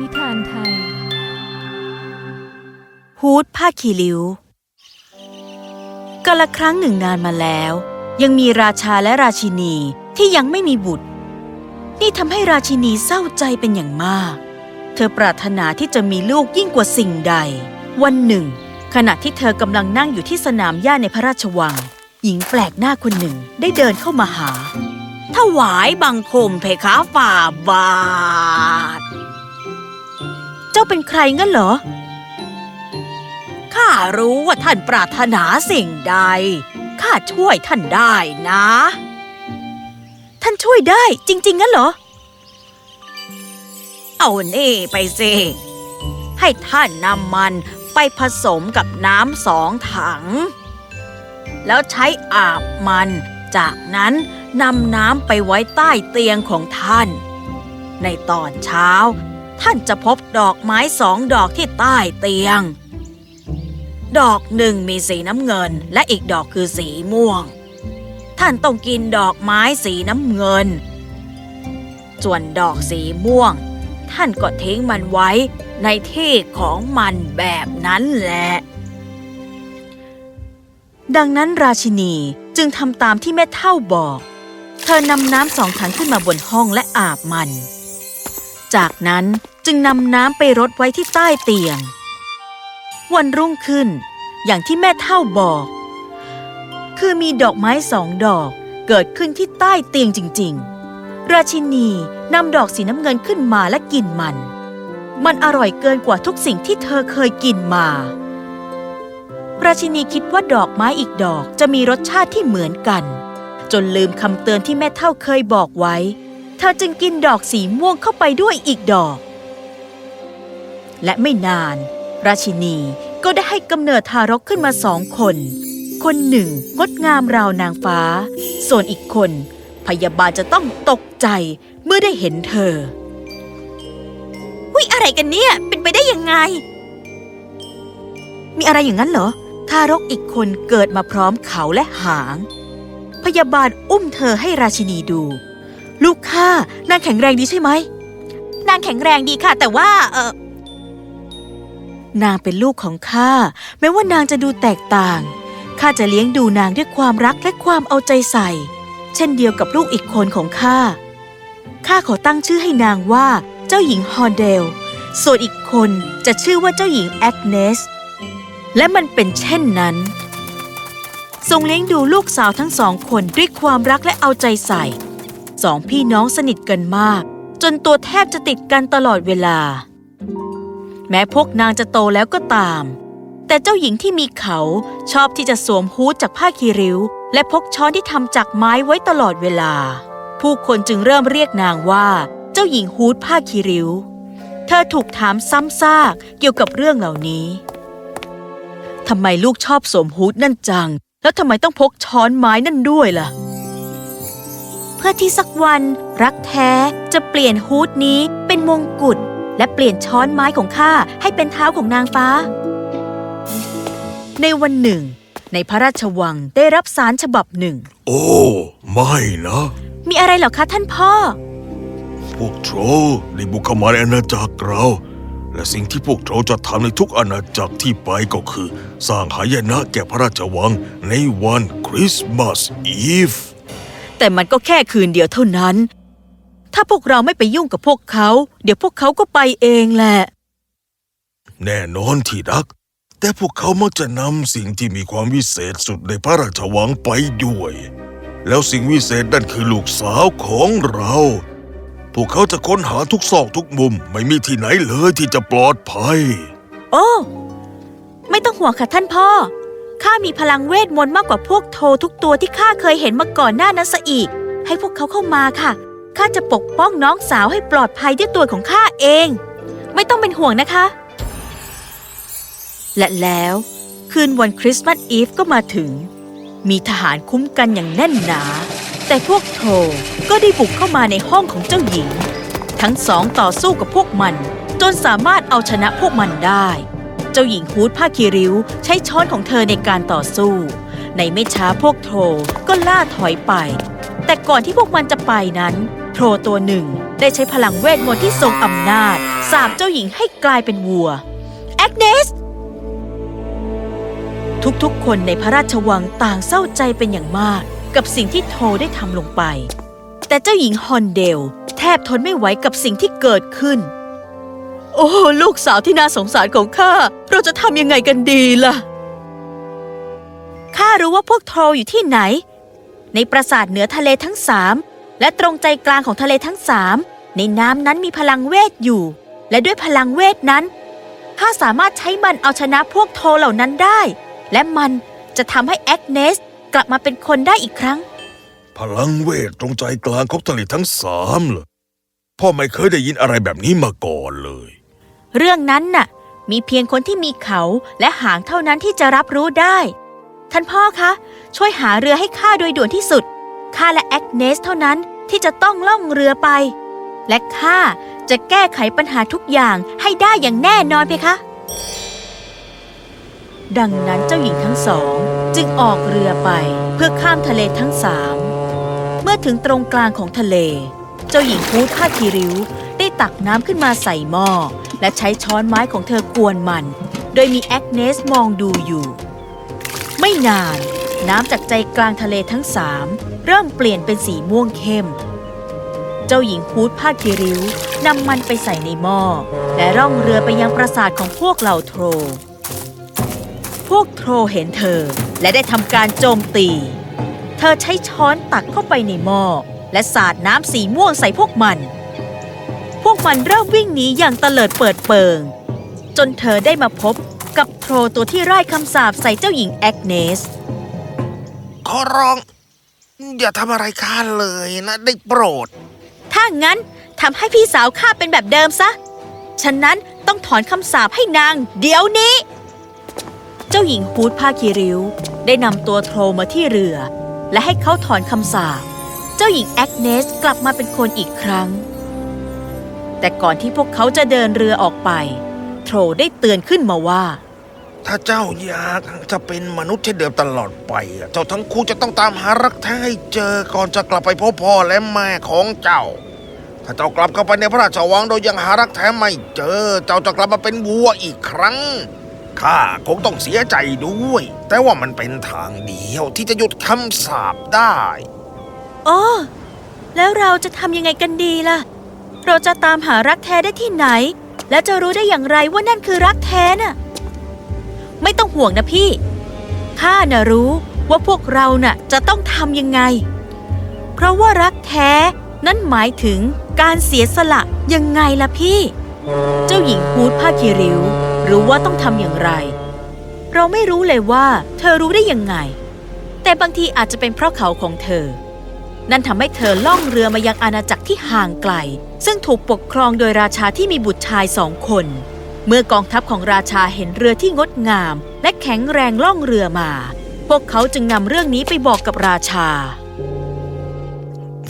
นิทานไทย ฮูดผ้าคีริ้วกาละครั้งหนึ่งนานมาแล้ว ยังมีราชาและราชินีที่ยังไม่มีบุตร นี่ทำให้ราชินีเศร้าใจเป็นอย่างมาก เธอปรารถนาที่จะมีลูกยิ่งกว่าสิ่งใด วันหนึ่ง ขณะที่เธอกำลังนั่งอยู่ที่สนามหญ้าในพระราชวัง หญิงแปลกหน้าคนหนึ่งได้เดินเข้ามาหาถวายบังคมเพคะฝ่าบาท เจ้าเป็นใครงั้นเหรอ ข้ารู้ว่าท่านปรารถนาสิ่งใด ข้าช่วยท่านได้นะ ท่านช่วยได้จริง ๆ งั้นเหรอ เอานี่ไปสิให้ท่านนำมันไปผสมกับน้ำสองถัง แล้วใช้อาบมัน จากนั้นนำน้ำไปไว้ใต้เตียงของท่าน ในตอนเช้า ท่านจะพบดอกไม้สองดอกที่ใต้เตียง ดอกหนึ่งมีสีน้ำเงิน และอีกดอกคือสีม่วง ท่านต้องกินดอกไม้สีน้ำเงิน ส่วนดอกสีม่วง ท่านก็ทิ้งมันไว้ในที่ของมันแบบนั้นแหละ ดังนั้นราชินีจึงทำตามที่แม่เท่าบอก เธอนำน้ำสองถังขึ้นมาบนห้องและอาบมัน จากนั้น จึงนำน้ำไปรดไว้ที่ใต้เตียง วันรุ่งขึ้น อย่างที่แม่เท่าบอก คือมีดอกไม้สองดอกเกิดขึ้นที่ใต้เตียงจริง ๆ ราชินีนำดอกสีน้ำเงินขึ้นมาและกินมัน มันอร่อยเกินกว่าทุกสิ่งที่เธอเคยกินมา ราชินีคิดว่าดอกไม้อีกดอกจะมีรสชาติที่เหมือนกัน จนลืมคำเตือนที่แม่เท่าเคยบอกไว้ เธอจึงกินดอกสีม่วงเข้าไปด้วยอีกดอก และไม่นาน ราชินีก็ได้ให้กำเนิดทารกขึ้นมาสองคน คนหนึ่งงดงามราวนางฟ้า ส่วนอีกคน พยาบาลจะต้องตกใจเมื่อได้เห็นเธอวิอะไรกันเนี่ย เป็นไปได้ยังไง มีอะไรอย่างนั้นเหรอ ทารกอีกคนเกิดมาพร้อมเขาและหาง พยาบาลอุ้มเธอให้ราชินีดู ลูกข้านางแข็งแรงดีใช่ไหมนางแข็งแรงดีค่ะ แต่ว่าเออ นางเป็นลูกของข้าแม้ว่านางจะดูแตกต่างข้าจะเลี้ยงดูนางด้วยความรักและความเอาใจใส่ เช่นเดียวกับลูกอีกคนของข้าข้าขอตั้งชื่อให้นางว่าเจ้าหญิงฮอนเดล ส่วนอีกคนจะชื่อว่าเจ้าหญิงแอดเนส และมันเป็นเช่นนั้น ทรงเลี้ยงดูลูกสาวทั้งสองคนด้วยความรักและเอาใจใส่ สองพี่น้องสนิทกันมาก จนตัวแทบจะติดกันตลอดเวลา แม้พวกนางจะโตแล้วก็ตาม แต่เจ้าหญิงที่มีเขาชอบที่จะสวมฮูดจากผ้าคีริ้ว และพกช้อนที่ทำจากไม้ไว้ตลอดเวลา ผู้คนจึงเริ่มเรียกนางว่า เจ้าหญิงฮูดผ้าคีริ้ว เธอถูกถามซ้ำซากเกี่ยวกับเรื่องเหล่านี้ทำไมลูกชอบสวมฮูดนั่นจัง แล้วทำไมต้องพกช้อนไม้นั่นด้วยล่ะ เพื่อที่สักวันรักแท้จะเปลี่ยนฮูดนี้เป็นมงกุฎ และเปลี่ยนช้อนไม้ของข้าให้เป็นเท้าของนางฟ้า ในวันหนึ่ง ในพระราชวังได้รับสารฉบับหนึ่ง โอ้ ไม่นะ มีอะไรเหรอคะท่านพ่อ พวกโทรได้บุกเข้ามาในอาณาจักรเรา และสิ่งที่พวกโทรจะทำในทุกอาณาจักรที่ไปก็คือ สร้างหายนะแก่พระราชวังในวันคริสต์มาสอีฟแต่มันก็แค่คืนเดียวเท่านั้น ถ้าพวกเราไม่ไปยุ่งกับพวกเขา เดี๋ยวพวกเขาก็ไปเองแหละ แน่นอนที่รัก แต่พวกเขามักจะนำสิ่งที่มีความวิเศษสุดในพระราชวังไปด้วย แล้วสิ่งวิเศษนั่นคือลูกสาวของเรา พวกเขาจะค้นหาทุกซอกทุกมุม ไม่มีที่ไหนเลยที่จะปลอดภัย โอ้ ไม่ต้องห่วงค่ะท่านพ่อข้ามีพลังเวทมนต์มากกว่าพวกโททุกตัวที่ข้าเคยเห็นมาก่อนหน้านั้นซะอีก ให้พวกเขาเข้ามาค่ะ ข้าจะปกป้องน้องสาวให้ปลอดภัยด้วยตัวของข้าเอง ไม่ต้องเป็นห่วงนะคะ และแล้วคืนวันคริสต์มาสอีฟก็มาถึง มีทหารคุ้มกันอย่างแน่นหนา แต่พวกโทก็ได้บุกเข้ามาในห้องของเจ้าหญิง ทั้งสองต่อสู้กับพวกมัน จนสามารถเอาชนะพวกมันได้ เจ้าหญิงฮูดผ้าคีริ้วใช้ช้อนของเธอในการต่อสู้ ในไม่ช้าพวกโทก็ล่าถอยไป แต่ก่อนที่พวกมันจะไปนั้น โทตัวหนึ่งได้ใช้พลังเวทมนต์ที่ทรงอำนาจ สาปเจ้าหญิงให้กลายเป็นวัว แอกเนส ทุกๆ คนในพระราชวังต่างเศร้าใจเป็นอย่างมาก กับสิ่งที่โทได้ทำลงไป แต่เจ้าหญิงฮอนเดล แทบทนไม่ไหวกับสิ่งที่เกิดขึ้น โอ้ลูกสาวที่น่าสงสารของข้า เราจะทำยังไงกันดีล่ะ ข้ารู้ว่าพวกโทรอยู่ที่ไหน ในปราสาทเหนือทะเลทั้งสาม และตรงใจกลางของทะเลทั้งสามในน้ำนั้นมีพลังเวทอยู่ และด้วยพลังเวทนั้นข้าสามารถใช้มันเอาชนะพวกโทรเหล่านั้นได้ และมันจะทำให้แอกเนสกลับมาเป็นคนได้อีกครั้ง พลังเวทตรงใจกลางของทะเลทั้งสามเหรอพ่อไม่เคยได้ยินอะไรแบบนี้มาก่อนเลย เรื่องนั้นน่ะ มีเพียงคนที่มีเขาและหางเท่านั้นที่จะรับรู้ได้ ท่านพ่อคะ ช่วยหาเรือให้ข้าโดยด่วนที่สุดข้าและแอกเนสเท่านั้น ที่จะต้องล่องเรือไป และข้าจะแก้ไขปัญหาทุกอย่างให้ได้อย่างแน่นอนเพคะ ดังนั้นเจ้าหญิงทั้งสองจึงออกเรือไปเพื่อข้ามทะเลทั้งสามเมื่อถึงตรงกลางของทะเล เจ้าหญิงฮูดผ้าคีริ้วได้ตักน้ำขึ้นมาใส่หม้อและใช้ช้อนไม้ของเธอกวนมัน โดยมีแอกเนสมองดูอยู่ ไม่นาน น้ำจากใจกลางทะเลทั้งสามเริ่มเปลี่ยนเป็นสีม่วงเข้ม เจ้าหญิงฮูดผ้าคีริ้วนำมันไปใส่ในหม้อ และร่องเรือไปยังปราสาทของพวกเหล่าโทร พวกโทรเห็นเธอและได้ทำการโจมตี เธอใช้ช้อนตักเข้าไปในหม้อและสาดน้ำสีม่วงใส่พวกมัน พวกมันเริ่มวิ่งหนีอย่างเตลิดเปิดเปิง จนเธอได้มาพบกับโทรตัวที่ร่ายคำสาปใส่เจ้าหญิงแอกเนส ขอร้อง อย่าทำอะไรข้าเลยนะได้โปรด ถ้างั้นทำให้พี่สาวข้าเป็นแบบเดิมซะ ฉะนั้นต้องถอนคำสาปให้นาง เดี๋ยวนี้ เจ้าหญิงฮูดผ้าคีริ้ว ได้นำตัวโทรมาที่เรือ และให้เขาถอนคำสาป เจ้าหญิงแอกเนสกลับมาเป็นคนอีกครั้ง แต่ก่อนที่พวกเขาจะเดินเรือออกไป โทรได้เตือนขึ้นมาว่า ถ้าเจ้าอยากจะเป็นมนุษย์เช่นเดิมตลอดไปอะเจ้าทั้งคู่จะต้องตามหารักแท้ให้เจอก่อนจะกลับไปพบพ่อและแม่ของเจ้า ถ้าเจ้ากลับเข้าไปในพระราชวังโดยยังหารักแท้ไม่เจอ เจ้าจะกลับมาเป็นวัวอีกครั้งข้าคงต้องเสียใจด้วย แต่ว่ามันเป็นทางเดียวที่จะหยุดคำสาปได้อ๋อแล้วเราจะทำยังไงกันดีล่ะ เราจะตามหารักแท้ได้ที่ไหน และจะรู้ได้อย่างไรว่านั่นคือรักแท้น่ะ ไม่ต้องห่วงนะพี่ ข้าน่ะรู้ว่าพวกเราน่ะจะต้องทำยังไง เพราะว่ารักแท้นั้นหมายถึงการเสียสละยังไงล่ะพี่ เจ้าหญิงฮูดผ้าคีริ้วรู้ว่าต้องทำอย่างไร เราไม่รู้เลยว่า เธอรู้ได้ยังไง แต่บางทีอาจจะเป็นเพราะเขาของเธอ นั่นทำให้เธอล่องเรือมายังอาณาจักรที่ห่างไกล ซึ่งถูกปกครองโดยราชาที่มีบุตรชายสองคน เมื่อกองทัพของราชาเห็นเรือที่งดงาม และแข็งแรงล่องเรือมา พวกเขาจึงนำเรื่องนี้ไปบอกกับราชา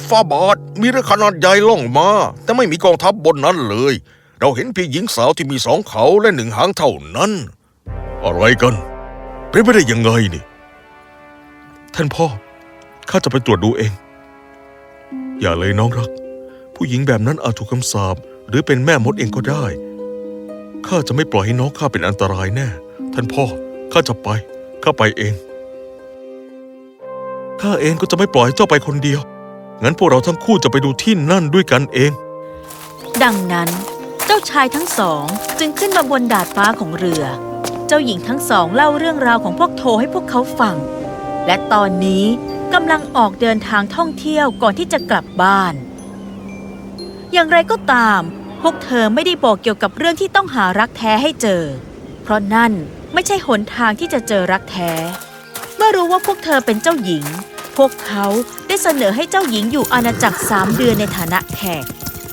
ฟาบาทมีเรือขนาดใหญ่ล่องมา แต่ไม่มีกองทัพบบนนั้นเลย เราเห็นเพียงหญิงสาวที่มีสองเขาและหนึ่งหางเท่านั้น อะไรกัน เป็นไปได้ยังไงนี่ ท่านพ่อ ข้าจะไปตรวจดูเอง อย่าเลยน้องรัก ผู้หญิงแบบนั้นอาจถูกคำสาปหรือเป็นแม่มดเองก็ได้ ข้าจะไม่ปล่อยให้น้องข้าเป็นอันตรายแน่ ท่านพ่อ ข้าจะไป ข้าไปเอง ข้าเองก็จะไม่ปล่อยให้เจ้าไปคนเดียว งั้นพวกเราทั้งคู่จะไปดูที่นั่นด้วยกันเอง ดังนั้น เจ้าชายทั้งสองจึงขึ้นมาบนดาดฟ้าของเรือ เจ้าหญิงทั้งสองเล่าเรื่องราวของพวกโทให้พวกเขาฟัง และตอนนี้กำลังออกเดินทางท่องเที่ยวก่อนที่จะกลับบ้าน อย่างไรก็ตาม พวกเธอไม่ได้บอกเกี่ยวกับเรื่องที่ต้องหารักแท้ให้เจอ เพราะนั่นไม่ใช่หนทางที่จะเจอรักแท้ เมื่อรู้ว่าพวกเธอเป็นเจ้าหญิง พวกเขาได้เสนอให้เจ้าหญิงอยู่อาณาจักรสามเดือนในฐานะแขก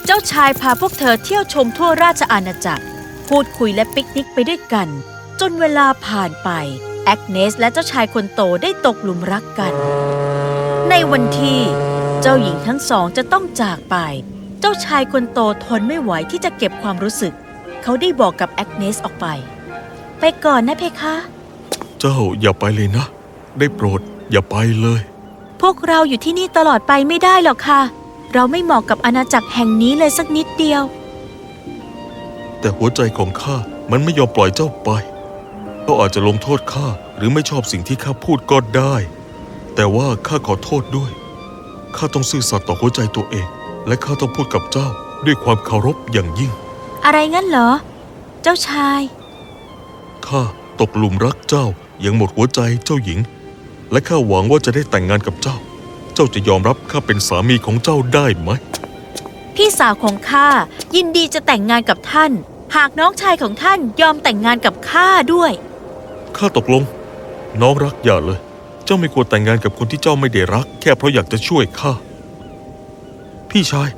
เจ้าชายพาพวกเธอเที่ยวชมทั่วราชอาณาจักร พูดคุยและปิกนิกไปด้วยกัน จนเวลาผ่านไปแอกเนสและเจ้าชายคนโตได้ตกหลุมรักกัน ในวันที่เจ้าหญิงทั้งสองจะต้องจากไป เจ้าชายคนโตทนไม่ไหวที่จะเก็บความรู้สึก เขาได้บอกกับแอกเนสออกไป ไปก่อนนะเพคะ เจ้าอย่าไปเลยนะ ได้โปรดอย่าไปเลย พวกเราอยู่ที่นี่ตลอดไปไม่ได้หรอกค่ะ เราไม่เหมาะกับอาณาจักรแห่งนี้เลยสักนิดเดียว แต่หัวใจของข้ามันไม่ยอมปล่อยเจ้าไปเขาอาจจะลงโทษข้าหรือไม่ชอบสิ่งที่ข้าพูดก็ได้ แต่ว่าข้าขอโทษด้วยข้าต้องซื่อสัตย์ต่อหัวใจตัวเอง และข้าต้องพูดกับเจ้าด้วยความเคารพอย่างยิ่ง อะไรงั้นเหรอ เจ้าชาย ข้าตกหลุมรักเจ้าอย่างหมดหัวใจเจ้าหญิง และข้าหวังว่าจะได้แต่งงานกับเจ้า เจ้าจะยอมรับข้าเป็นสามีของเจ้าได้ไหม พี่สาวของข้ายินดีจะแต่งงานกับท่าน หากน้องชายของท่านยอมแต่งงานกับข้าด้วย ข้าตกลง น้องรักอย่าเลย เจ้าไม่ควรแต่งงานกับคนที่เจ้าไม่ได้รัก แค่เพราะอยากจะช่วยข้า พี่ชาย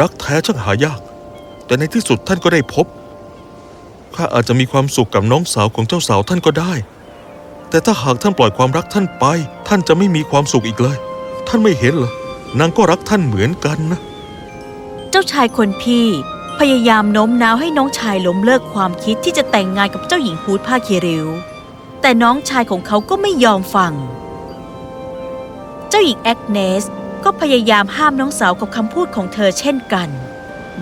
รักแท้ช่างหายาก แต่ในที่สุดท่านก็ได้พบ ข้าอาจจะมีความสุขกับน้องสาวของเจ้าสาวท่านก็ได้ แต่ถ้าหากท่านปล่อยความรักท่านไป ท่านจะไม่มีความสุขอีกเลย ท่านไม่เห็นเหรอนางก็รักท่านเหมือนกันนะ เจ้าชายคนพี่พยายามโน้มน้าวให้น้องชายล้มเลิกความคิดที่จะแต่งงานกับเจ้าหญิงฮูดผ้าคีริว แต่น้องชายของเขาก็ไม่ยอมฟัง เจ้าหญิงแอกเนส ก็พยายามห้ามน้องสาวกับคำพูดของเธอเช่นกัน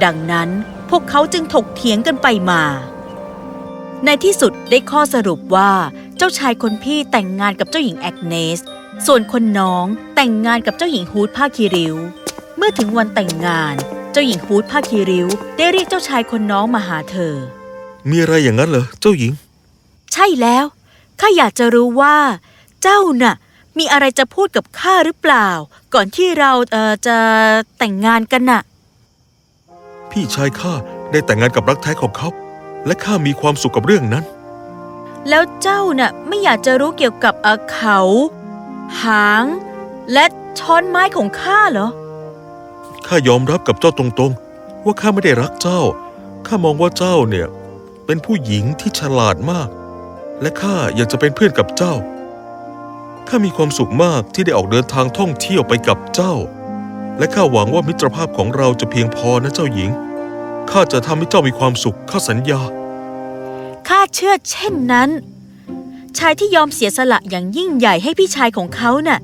ดังนั้นพวกเขาจึงถกเถียงกันไปมา ในที่สุดได้ข้อสรุปว่า เจ้าชายคนพี่แต่งงานกับเจ้าหญิงแอกเนส ส่วนคนน้องแต่งงานกับเจ้าหญิงฮูดผ้าคีริ้ว เมื่อถึงวันแต่งงาน เจ้าหญิงฮูดผ้าคีริ้ว ได้เรียกเจ้าชายคนน้องมาหาเธอ มีอะไรอย่างนั้นเหรอเจ้าหญิง ใช่แล้วข้าอยากจะรู้ว่า เจ้าน่ะ มีอะไรจะพูดกับข้าหรือเปล่า ก่อนที่เราเอ่อจะแต่งงานกันน่ะ พี่ชายข้าได้แต่งงานกับรักแท้ของเขา และข้ามีความสุขกับเรื่องนั้น แล้วเจ้าน่ะไม่อยากจะรู้เกี่ยวกับเอ่อเขา หาง และช้อนไม้ของข้าเหรอ ข้ายอมรับกับเจ้าตรงๆ ว่าข้าไม่ได้รักเจ้า ข้ามองว่าเจ้าเนี่ย เป็นผู้หญิงที่ฉลาดมาก และข้าอยากจะเป็นเพื่อนกับเจ้า ข้ามีความสุขมากที่ได้ออกเดินทางท่องเที่ยวไปกับเจ้า และข้าหวังว่ามิตรภาพของเราจะเพียงพอนะเจ้าหญิง ข้าจะทำให้เจ้ามีความสุขข้าสัญญา ข้าเชื่อเช่นนั้น ชายที่ยอมเสียสละอย่างยิ่งใหญ่ให้พี่ชายของเขาน่ะ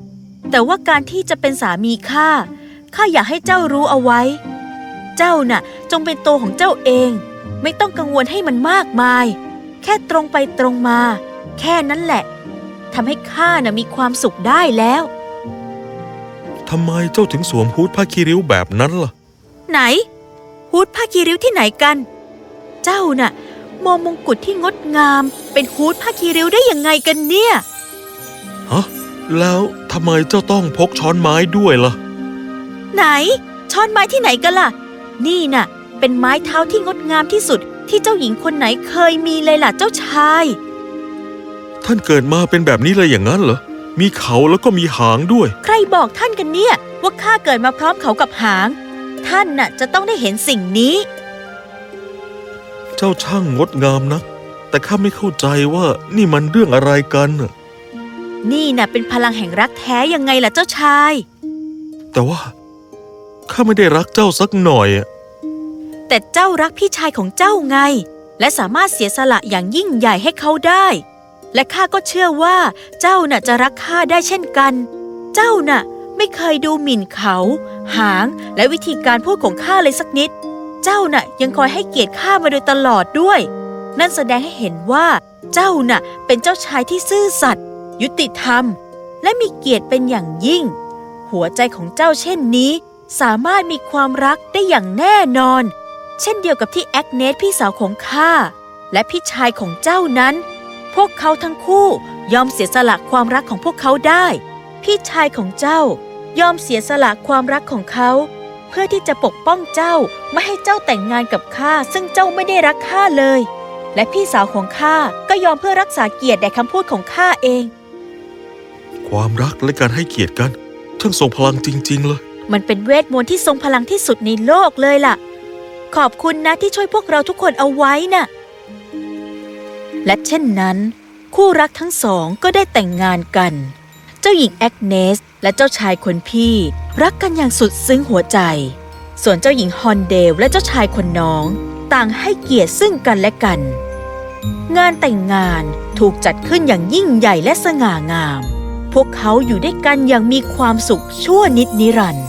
แต่ว่าการที่จะเป็นสามีข้าข้าอยากให้เจ้ารู้เอาไว้ เจ้าน่ะ จงเป็นตัวของเจ้าเอง ไม่ต้องกังวลให้มันมากมาย แค่ตรงไปตรงมา แค่นั้นแหละ ทำให้ข้าน่ะมีความสุขได้แล้วทำไมเจ้าถึงสวมฮูดผ้าคีริ้วแบบนั้นล่ะ ไหนฮูดผ้าคีริ้วที่ไหนกัน เจ้าน่ะมองมงกุฎที่งดงาม เป็นฮูดผ้าคีริ้วได้ยังไงกันเนี่ยฮะแล้วทำไมเจ้าต้องพกช้อนไม้ด้วยล่ะ ไหน ช้อนไม้ที่ไหนกันล่ะ นี่น่ะ เป็นไม้เท้าที่งดงามที่สุดที่เจ้าหญิงคนไหนเคยมีเลยล่ะเจ้าชาย ท่านเกิดมาเป็นแบบนี้เลยอย่างนั้นเหรอ มีเขาแล้วก็มีหางด้วย ใครบอกท่านกันเนี่ย ว่าข้าเกิดมาพร้อมเขากับหาง ท่านน่ะจะต้องได้เห็นสิ่งนี้ เจ้าช่างงดงามนะแต่ข้าไม่เข้าใจว่านี่มันเรื่องอะไรกันน่ะนี่น่ะเป็นพลังแห่งรักแท้ยังไงล่ะเจ้าชาย แต่ว่าข้าไม่ได้รักเจ้าสักหน่อยอะแต่เจ้ารักพี่ชายของเจ้าไง และสามารถเสียสละอย่างยิ่งใหญ่ให้เขาได้ และข้าก็เชื่อว่าเจ้าน่ะจะรักข้าได้เช่นกัน เจ้าน่ะไม่เคยดูหมิ่นเขา หางและวิธีการพูดของข้าเลยสักนิด เจ้าน่ะยังคอยให้เกียรติข้ามาโดยตลอดด้วย นั่นแสดงให้เห็นว่า เจ้าน่ะเป็นเจ้าชายที่ซื่อสัตย์ยุติธรรม และมีเกียรติเป็นอย่างยิ่ง หัวใจของเจ้าเช่นนี้ สามารถมีความรักได้อย่างแน่นอน เช่นเดียวกับที่แอกเนสพี่สาวของข้าและพี่ชายของเจ้านั้น พวกเขาทั้งคู่ยอมเสียสละความรักของพวกเขาได้ พี่ชายของเจ้ายอมเสียสละความรักของเขา เพื่อที่จะปกป้องเจ้าไม่ให้เจ้าแต่งงานกับข้าซึ่งเจ้าไม่ได้รักข้าเลย และพี่สาวของข้าก็ยอมเพื่อรักษาเกียรติแด่คำพูดของข้าเอง ความรักและการให้เกียรติกันช่างทรงพลังจริง ๆ เลย มันเป็นเวทมนต์ที่ทรงพลังที่สุดในโลกเลยล่ะ ขอบคุณนะที่ช่วยพวกเราทุกคนเอาไว้น่ะ และเช่นนั้น คู่รักทั้งสองก็ได้แต่งงานกัน เจ้าหญิงแอกเนส และเจ้าชายคนพี่ รักกันอย่างสุดซึ้งหัวใจ ส่วนเจ้าหญิงฮอนเดลและเจ้าชายคนน้อง ต่างให้เกียรติซึ่งกันและกัน งานแต่งงานถูกจัดขึ้นอย่างยิ่งใหญ่และสง่างาม พวกเขาอยู่ด้วยกันอย่างมีความสุขชั่วนิดนิรันดร์